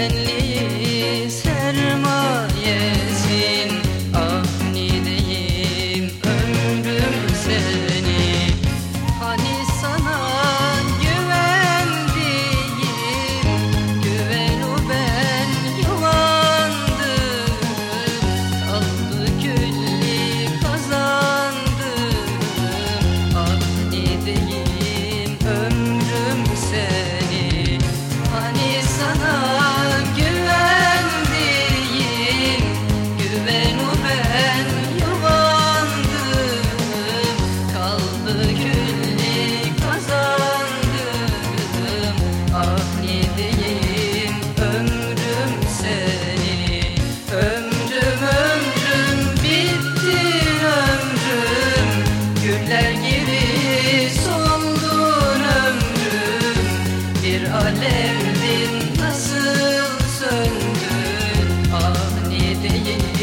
And feliz. Güller gibi sondun ömrüm. Bir alevdin nasıl söndün Ah niye değil?